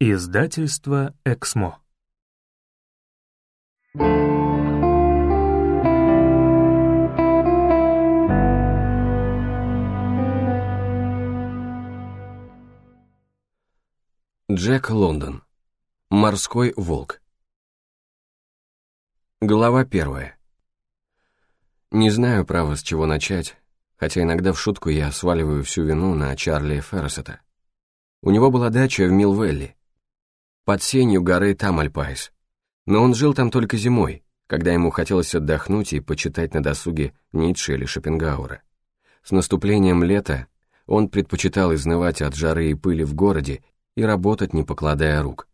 Издательство «Эксмо». Джек Лондон. Морской волк. Глава первая. Не знаю, право, с чего начать, хотя иногда в шутку я сваливаю всю вину на Чарли Ферресета. У него была дача в Милвелли, под сенью горы Тамальпайс, но он жил там только зимой, когда ему хотелось отдохнуть и почитать на досуге Ницше или Шопенгауэра. С наступлением лета он предпочитал изнывать от жары и пыли в городе и работать, не покладая рук.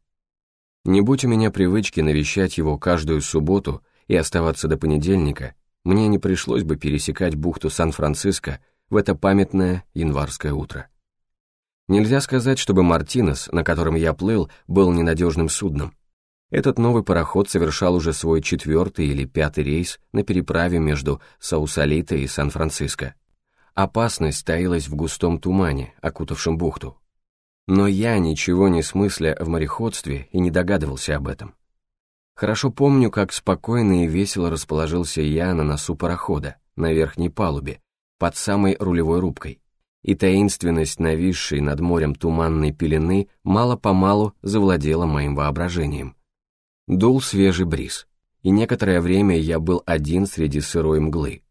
Не будь у меня привычки навещать его каждую субботу и оставаться до понедельника, мне не пришлось бы пересекать бухту Сан-Франциско в это памятное январское утро. Нельзя сказать, чтобы Мартинес, на котором я плыл, был ненадежным судном. Этот новый пароход совершал уже свой четвертый или пятый рейс на переправе между Саусалито и Сан-Франциско. Опасность таилась в густом тумане, окутавшем бухту. Но я, ничего не смысля в мореходстве, и не догадывался об этом. Хорошо помню, как спокойно и весело расположился я на носу парохода, на верхней палубе, под самой рулевой рубкой. И таинственность нависшей над морем туманной пелены мало-помалу завладела моим воображением. Дул свежий бриз, и некоторое время я был один среди сырой мглы.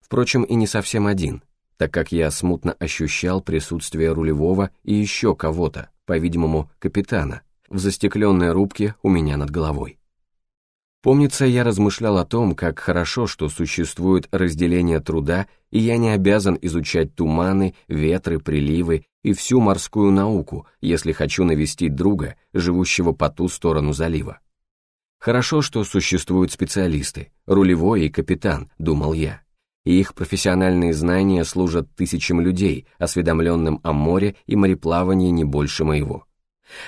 Впрочем, и не совсем один — так как я смутно ощущал присутствие рулевого и еще кого-то, по-видимому, капитана, в застекленной рубке у меня над головой. Помнится, я размышлял о том, как хорошо, что существует разделение труда, и я не обязан изучать туманы, ветры, приливы и всю морскую науку, если хочу навестить друга, живущего по ту сторону залива. Хорошо, что существуют специалисты, рулевой и капитан, думал я и их профессиональные знания служат тысячам людей, осведомленным о море и мореплавании не больше моего.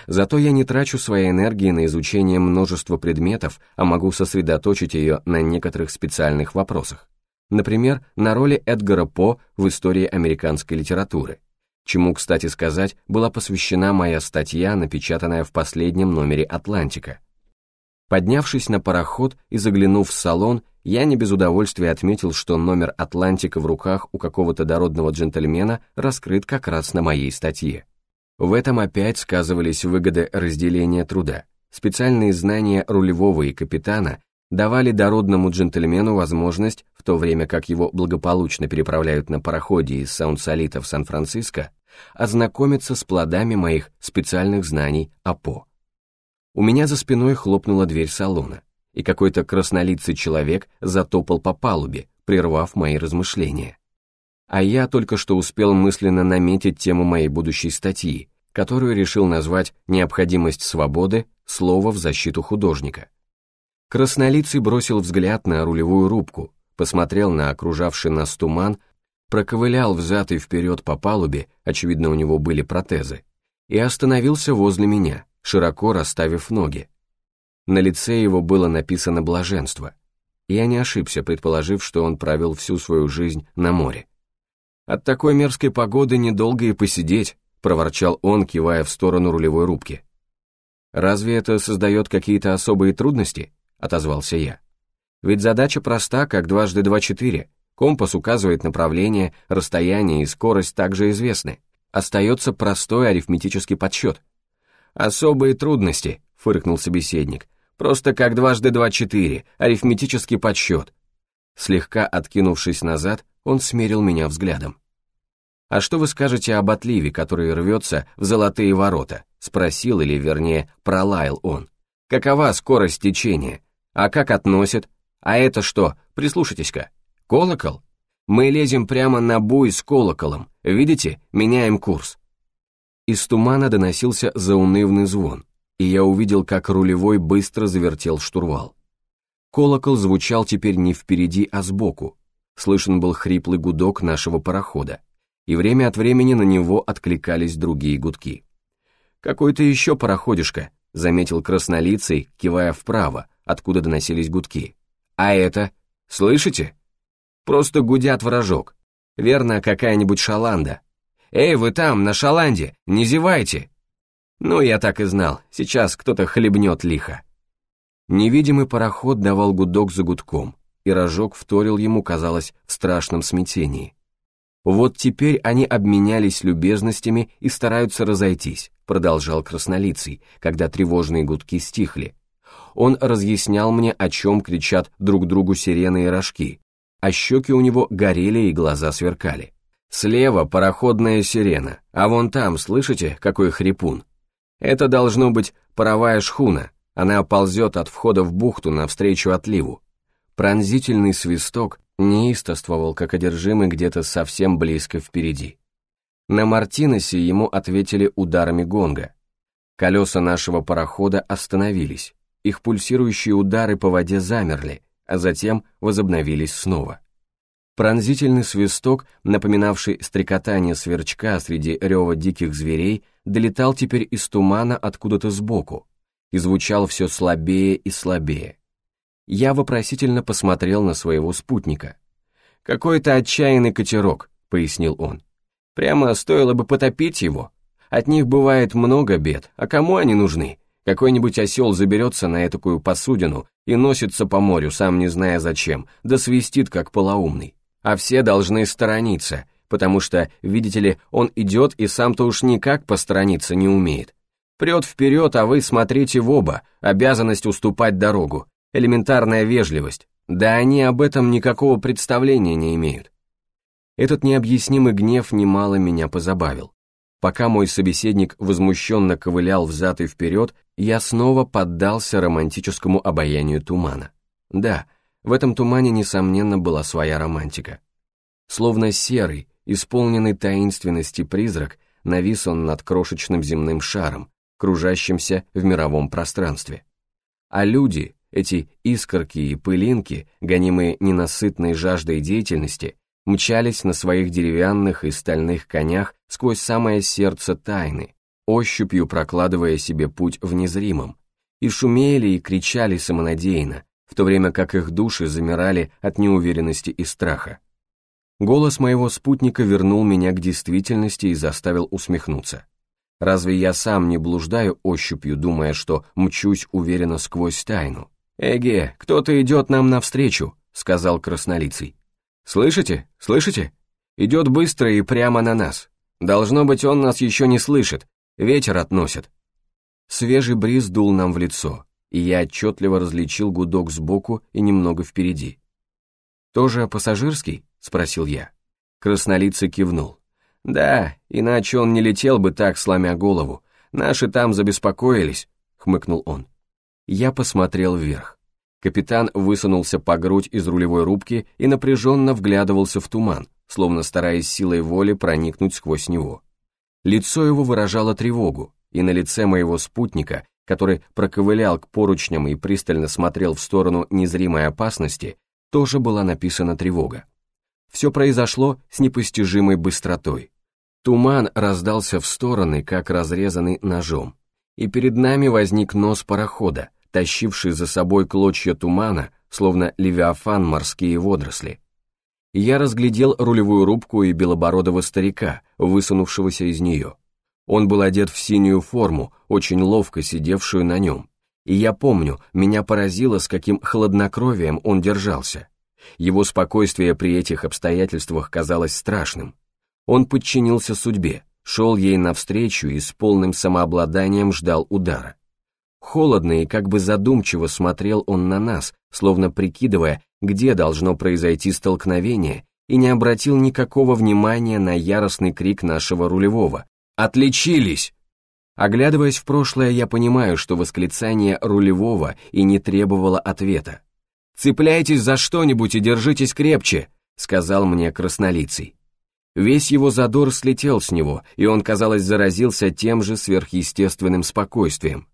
Зато я не трачу своей энергии на изучение множества предметов, а могу сосредоточить ее на некоторых специальных вопросах. Например, на роли Эдгара По в истории американской литературы, чему, кстати сказать, была посвящена моя статья, напечатанная в последнем номере «Атлантика». Поднявшись на пароход и заглянув в салон, я не без удовольствия отметил, что номер «Атлантика» в руках у какого-то дородного джентльмена раскрыт как раз на моей статье. В этом опять сказывались выгоды разделения труда. Специальные знания рулевого и капитана давали дородному джентльмену возможность, в то время как его благополучно переправляют на пароходе из Саунд-Солита в Сан-Франциско, ознакомиться с плодами моих специальных знаний о По. У меня за спиной хлопнула дверь салона и какой-то краснолицый человек затопал по палубе, прервав мои размышления. А я только что успел мысленно наметить тему моей будущей статьи, которую решил назвать «Необходимость свободы. Слово в защиту художника». Краснолицый бросил взгляд на рулевую рубку, посмотрел на окружавший нас туман, проковылял взад и вперед по палубе, очевидно, у него были протезы, и остановился возле меня, широко расставив ноги. На лице его было написано блаженство. Я не ошибся, предположив, что он провел всю свою жизнь на море. «От такой мерзкой погоды недолго и посидеть», — проворчал он, кивая в сторону рулевой рубки. «Разве это создает какие-то особые трудности?» — отозвался я. «Ведь задача проста, как дважды два четыре. Компас указывает направление, расстояние и скорость также известны. Остается простой арифметический подсчет». «Особые трудности», — фыркнул собеседник. Просто как дважды два четыре, арифметический подсчет. Слегка откинувшись назад, он смерил меня взглядом. «А что вы скажете об отливе, который рвется в золотые ворота?» Спросил, или вернее, пролаял он. «Какова скорость течения? А как относит? А это что? Прислушайтесь-ка. Колокол? Мы лезем прямо на буй с колоколом. Видите? Меняем курс». Из тумана доносился заунывный звон и я увидел, как рулевой быстро завертел штурвал. Колокол звучал теперь не впереди, а сбоку. Слышен был хриплый гудок нашего парохода, и время от времени на него откликались другие гудки. «Какой-то еще пароходишка», — заметил краснолицый, кивая вправо, откуда доносились гудки. «А это? Слышите? Просто гудят вражок. Верно, какая-нибудь шаланда. Эй, вы там, на шаланде, не зевайте!» Ну, я так и знал, сейчас кто-то хлебнет лихо. Невидимый пароход давал гудок за гудком, и рожок вторил ему, казалось, в страшном смятении. Вот теперь они обменялись любезностями и стараются разойтись, продолжал краснолицый, когда тревожные гудки стихли. Он разъяснял мне, о чем кричат друг другу сирены и рожки, а щеки у него горели и глаза сверкали. Слева пароходная сирена, а вон там, слышите, какой хрипун? Это должно быть паровая шхуна, она ползет от входа в бухту навстречу отливу. Пронзительный свисток неистовствовал, как одержимый где-то совсем близко впереди. На Мартинесе ему ответили ударами гонга. Колеса нашего парохода остановились, их пульсирующие удары по воде замерли, а затем возобновились снова. Пронзительный свисток, напоминавший стрекотание сверчка среди рева диких зверей, долетал теперь из тумана откуда-то сбоку и звучал все слабее и слабее. Я вопросительно посмотрел на своего спутника. «Какой-то отчаянный катерок», — пояснил он. «Прямо стоило бы потопить его. От них бывает много бед, а кому они нужны? Какой-нибудь осел заберется на этакую посудину и носится по морю, сам не зная зачем, да свистит, как полоумный а все должны сторониться, потому что, видите ли, он идет и сам-то уж никак посторониться не умеет. Прет вперед, а вы смотрите в оба, обязанность уступать дорогу, элементарная вежливость. Да они об этом никакого представления не имеют. Этот необъяснимый гнев немало меня позабавил. Пока мой собеседник возмущенно ковылял взад и вперед, я снова поддался романтическому обаянию тумана. Да, в этом тумане, несомненно, была своя романтика. Словно серый, исполненный таинственности призрак, навис он над крошечным земным шаром, кружащимся в мировом пространстве. А люди, эти искорки и пылинки, гонимые ненасытной жаждой деятельности, мчались на своих деревянных и стальных конях сквозь самое сердце тайны, ощупью прокладывая себе путь в незримом, и шумели и кричали самонадеянно, в то время как их души замирали от неуверенности и страха. Голос моего спутника вернул меня к действительности и заставил усмехнуться. Разве я сам не блуждаю ощупью, думая, что мчусь уверенно сквозь тайну? «Эге, кто-то идет нам навстречу», — сказал краснолицый. «Слышите? Слышите? Идет быстро и прямо на нас. Должно быть, он нас еще не слышит. Ветер относит». Свежий бриз дул нам в лицо и я отчетливо различил гудок сбоку и немного впереди. «Тоже пассажирский?» — спросил я. Краснолицый кивнул. «Да, иначе он не летел бы так, сломя голову. Наши там забеспокоились», — хмыкнул он. Я посмотрел вверх. Капитан высунулся по грудь из рулевой рубки и напряженно вглядывался в туман, словно стараясь силой воли проникнуть сквозь него. Лицо его выражало тревогу, и на лице моего спутника который проковылял к поручням и пристально смотрел в сторону незримой опасности, тоже была написана тревога. Все произошло с непостижимой быстротой. Туман раздался в стороны, как разрезанный ножом, и перед нами возник нос парохода, тащивший за собой клочья тумана, словно левиафан морские водоросли. Я разглядел рулевую рубку и белобородого старика, высунувшегося из нее. Он был одет в синюю форму, очень ловко сидевшую на нем. И я помню, меня поразило, с каким хладнокровием он держался. Его спокойствие при этих обстоятельствах казалось страшным. Он подчинился судьбе, шел ей навстречу и с полным самообладанием ждал удара. Холодно и как бы задумчиво смотрел он на нас, словно прикидывая, где должно произойти столкновение, и не обратил никакого внимания на яростный крик нашего рулевого, Отличились! Оглядываясь в прошлое, я понимаю, что восклицание рулевого и не требовало ответа. «Цепляйтесь за что-нибудь и держитесь крепче», — сказал мне краснолицый. Весь его задор слетел с него, и он, казалось, заразился тем же сверхъестественным спокойствием.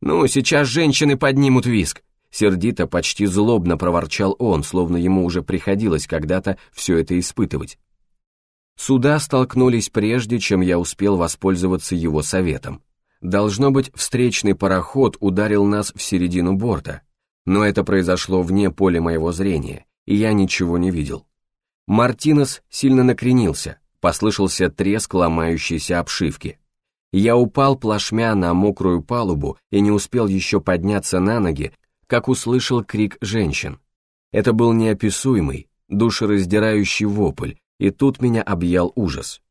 «Ну, сейчас женщины поднимут виск», — сердито, почти злобно проворчал он, словно ему уже приходилось когда-то все это испытывать. Суда столкнулись прежде, чем я успел воспользоваться его советом. Должно быть, встречный пароход ударил нас в середину борта, но это произошло вне поля моего зрения, и я ничего не видел. Мартинес сильно накренился, послышался треск ломающейся обшивки. Я упал плашмя на мокрую палубу и не успел еще подняться на ноги, как услышал крик женщин. Это был неописуемый, душераздирающий вопль, и тут меня объял ужас.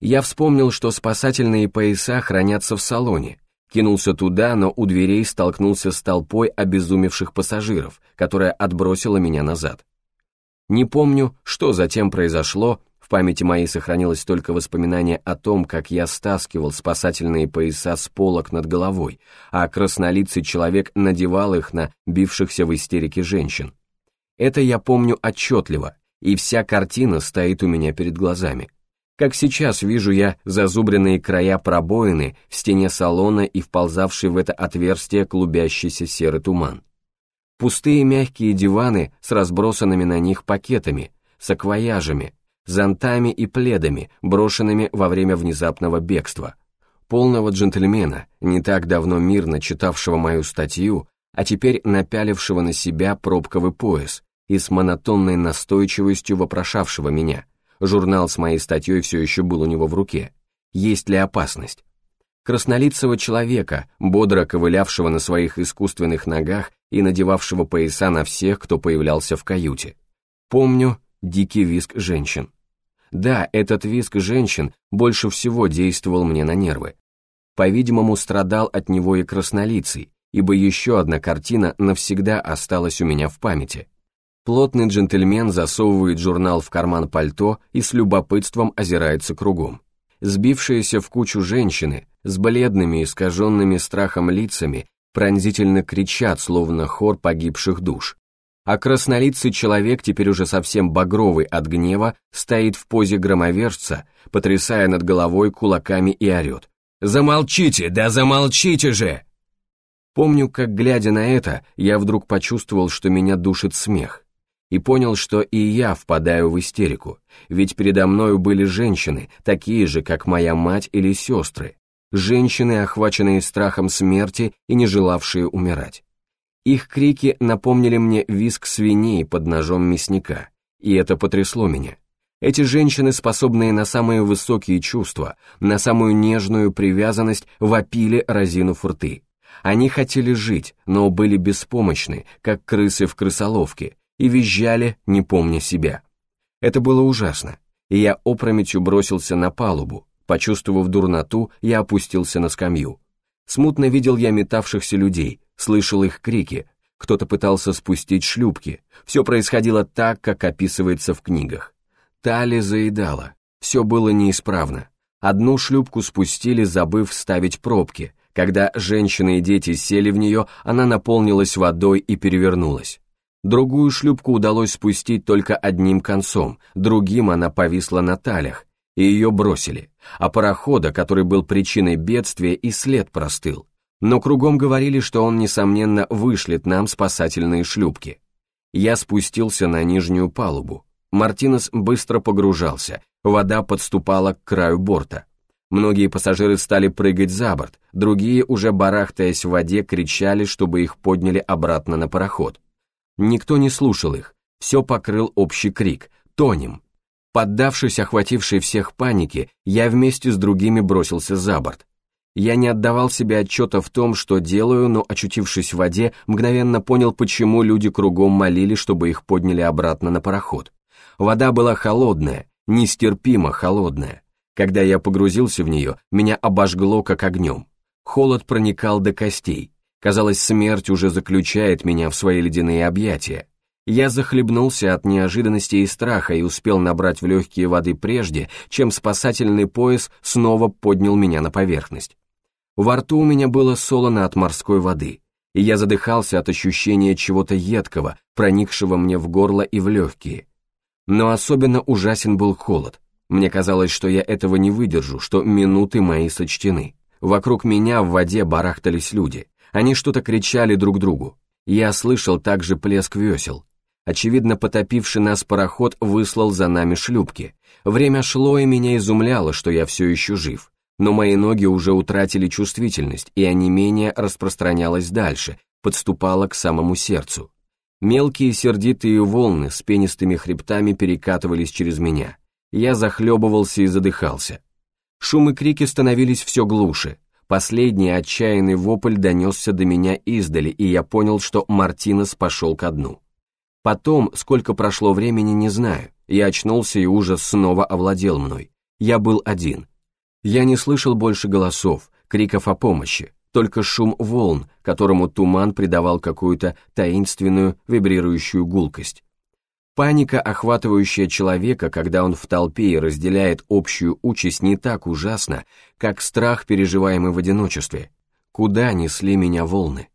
Я вспомнил, что спасательные пояса хранятся в салоне, кинулся туда, но у дверей столкнулся с толпой обезумевших пассажиров, которая отбросила меня назад. Не помню, что затем произошло, в памяти моей сохранилось только воспоминание о том, как я стаскивал спасательные пояса с полок над головой, а краснолицый человек надевал их на бившихся в истерике женщин. Это я помню отчетливо, и вся картина стоит у меня перед глазами. Как сейчас вижу я зазубренные края пробоины в стене салона и вползавший в это отверстие клубящийся серый туман. Пустые мягкие диваны с разбросанными на них пакетами, саквояжами, зонтами и пледами, брошенными во время внезапного бегства. Полного джентльмена, не так давно мирно читавшего мою статью, а теперь напялившего на себя пробковый пояс и с монотонной настойчивостью вопрошавшего меня. Журнал с моей статьей все еще был у него в руке. Есть ли опасность? Краснолицего человека, бодро ковылявшего на своих искусственных ногах и надевавшего пояса на всех, кто появлялся в каюте. Помню дикий визг женщин. Да, этот визг женщин больше всего действовал мне на нервы. По-видимому, страдал от него и краснолицый, ибо еще одна картина навсегда осталась у меня в памяти. Плотный джентльмен засовывает журнал в карман пальто и с любопытством озирается кругом. Сбившиеся в кучу женщины с бледными искаженными страхом лицами пронзительно кричат, словно хор погибших душ. А краснолицый человек, теперь уже совсем багровый от гнева, стоит в позе громовержца, потрясая над головой кулаками и орет. «Замолчите, да замолчите же!» Помню, как, глядя на это, я вдруг почувствовал, что меня душит смех, и понял, что и я впадаю в истерику, ведь передо мною были женщины, такие же, как моя мать или сестры, женщины, охваченные страхом смерти и не желавшие умирать. Их крики напомнили мне визг свиней под ножом мясника, и это потрясло меня. Эти женщины, способные на самые высокие чувства, на самую нежную привязанность, вопили разину рты. Они хотели жить, но были беспомощны, как крысы в крысоловке, и визжали, не помня себя. Это было ужасно, и я опрометью бросился на палубу. Почувствовав дурноту, я опустился на скамью. Смутно видел я метавшихся людей, слышал их крики, кто-то пытался спустить шлюпки, все происходило так, как описывается в книгах. Тали заедала, все было неисправно. Одну шлюпку спустили, забыв ставить пробки. Когда женщины и дети сели в нее, она наполнилась водой и перевернулась. Другую шлюпку удалось спустить только одним концом, другим она повисла на талях, и ее бросили, а парохода, который был причиной бедствия, и след простыл но кругом говорили, что он, несомненно, вышлет нам спасательные шлюпки. Я спустился на нижнюю палубу. Мартинес быстро погружался, вода подступала к краю борта. Многие пассажиры стали прыгать за борт, другие, уже барахтаясь в воде, кричали, чтобы их подняли обратно на пароход. Никто не слушал их, все покрыл общий крик «Тонем!». Поддавшись охватившей всех панике, я вместе с другими бросился за борт. Я не отдавал себе отчета в том, что делаю, но, очутившись в воде, мгновенно понял, почему люди кругом молили, чтобы их подняли обратно на пароход. Вода была холодная, нестерпимо холодная. Когда я погрузился в нее, меня обожгло как огнем. Холод проникал до костей. Казалось, смерть уже заключает меня в свои ледяные объятия. Я захлебнулся от неожиданности и страха и успел набрать в легкие воды прежде, чем спасательный пояс снова поднял меня на поверхность. Во рту у меня было солоно от морской воды, и я задыхался от ощущения чего-то едкого, проникшего мне в горло и в легкие. Но особенно ужасен был холод. Мне казалось, что я этого не выдержу, что минуты мои сочтены. Вокруг меня в воде барахтались люди. Они что-то кричали друг другу. Я слышал также плеск весел. Очевидно, потопивший нас пароход выслал за нами шлюпки. Время шло, и меня изумляло, что я все еще жив но мои ноги уже утратили чувствительность, и онемение распространялось дальше, подступало к самому сердцу. Мелкие сердитые волны с пенистыми хребтами перекатывались через меня. Я захлебывался и задыхался. Шум и крики становились все глуше. Последний отчаянный вопль донесся до меня издали, и я понял, что Мартинес пошел ко дну. Потом, сколько прошло времени, не знаю. Я очнулся, и ужас снова овладел мной. Я был один. Я не слышал больше голосов, криков о помощи, только шум волн, которому туман придавал какую-то таинственную вибрирующую гулкость. Паника, охватывающая человека, когда он в толпе и разделяет общую участь, не так ужасна, как страх, переживаемый в одиночестве. Куда несли меня волны?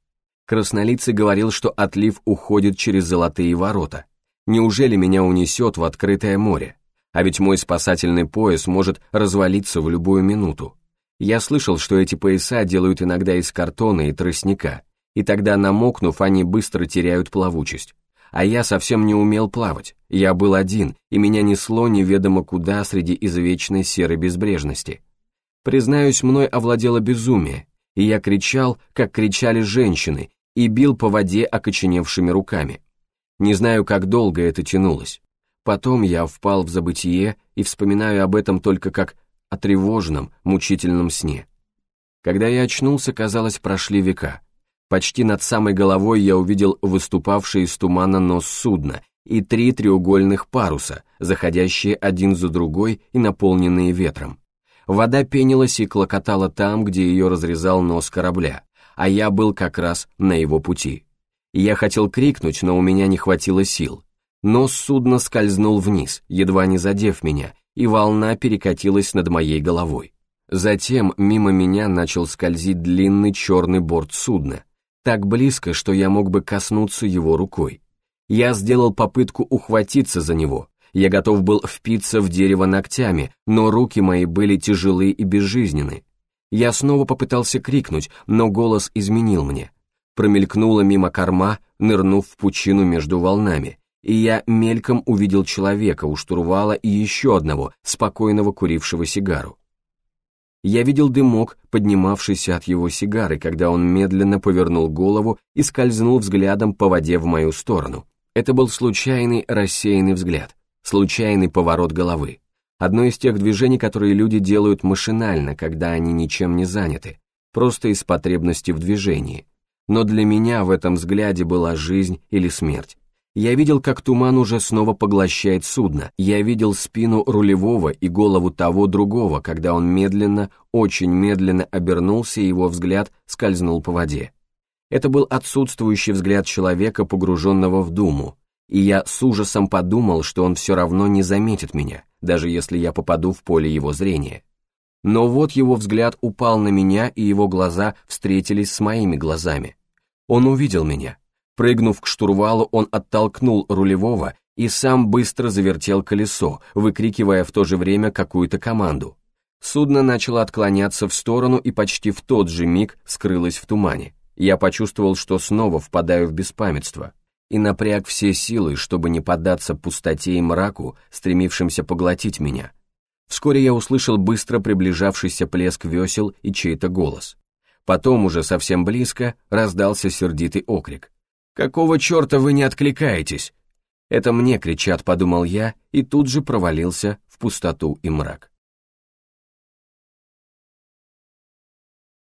Краснолицый говорил, что отлив уходит через золотые ворота. Неужели меня унесет в открытое море? А ведь мой спасательный пояс может развалиться в любую минуту. Я слышал, что эти пояса делают иногда из картона и тростника, и тогда, намокнув, они быстро теряют плавучесть а я совсем не умел плавать. Я был один, и меня несло неведомо куда среди извечной серой безбрежности. Признаюсь, мной овладело безумие, и я кричал, как кричали женщины, и бил по воде окоченевшими руками. Не знаю, как долго это тянулось. Потом я впал в забытие и вспоминаю об этом только как о тревожном, мучительном сне. Когда я очнулся, казалось, прошли века. Почти над самой головой я увидел выступавший из тумана нос судна и три треугольных паруса, заходящие один за другой и наполненные ветром. Вода пенилась и клокотала там, где ее разрезал нос корабля, а я был как раз на его пути. Я хотел крикнуть, но у меня не хватило сил. Нос судна скользнул вниз, едва не задев меня, и волна перекатилась над моей головой. Затем мимо меня начал скользить длинный черный борт судна, так близко, что я мог бы коснуться его рукой. Я сделал попытку ухватиться за него, я готов был впиться в дерево ногтями, но руки мои были тяжелы и безжизненны. Я снова попытался крикнуть, но голос изменил мне. Промелькнула мимо корма, нырнув в пучину между волнами, и я мельком увидел человека у штурвала и еще одного, спокойного курившего сигару. Я видел дымок, поднимавшийся от его сигары, когда он медленно повернул голову и скользнул взглядом по воде в мою сторону. Это был случайный рассеянный взгляд, случайный поворот головы. Одно из тех движений, которые люди делают машинально, когда они ничем не заняты, просто из потребности в движении. Но для меня в этом взгляде была жизнь или смерть. Я видел, как туман уже снова поглощает судно. Я видел спину рулевого и голову того другого, когда он медленно, очень медленно обернулся, и его взгляд скользнул по воде. Это был отсутствующий взгляд человека, погруженного в думу, и я с ужасом подумал, что он все равно не заметит меня, даже если я попаду в поле его зрения. Но вот его взгляд упал на меня, и его глаза встретились с моими глазами. Он увидел меня, Прыгнув к штурвалу, он оттолкнул рулевого и сам быстро завертел колесо, выкрикивая в то же время какую-то команду. Судно начало отклоняться в сторону и почти в тот же миг скрылось в тумане. Я почувствовал, что снова впадаю в беспамятство, и напряг все силы, чтобы не поддаться пустоте и мраку, стремившимся поглотить меня. Вскоре я услышал быстро приближавшийся плеск весел и чей-то голос. Потом, уже совсем близко, раздался сердитый окрик. «Какого черта вы не откликаетесь?» «Это мне кричат», — подумал я, и тут же провалился в пустоту и мрак.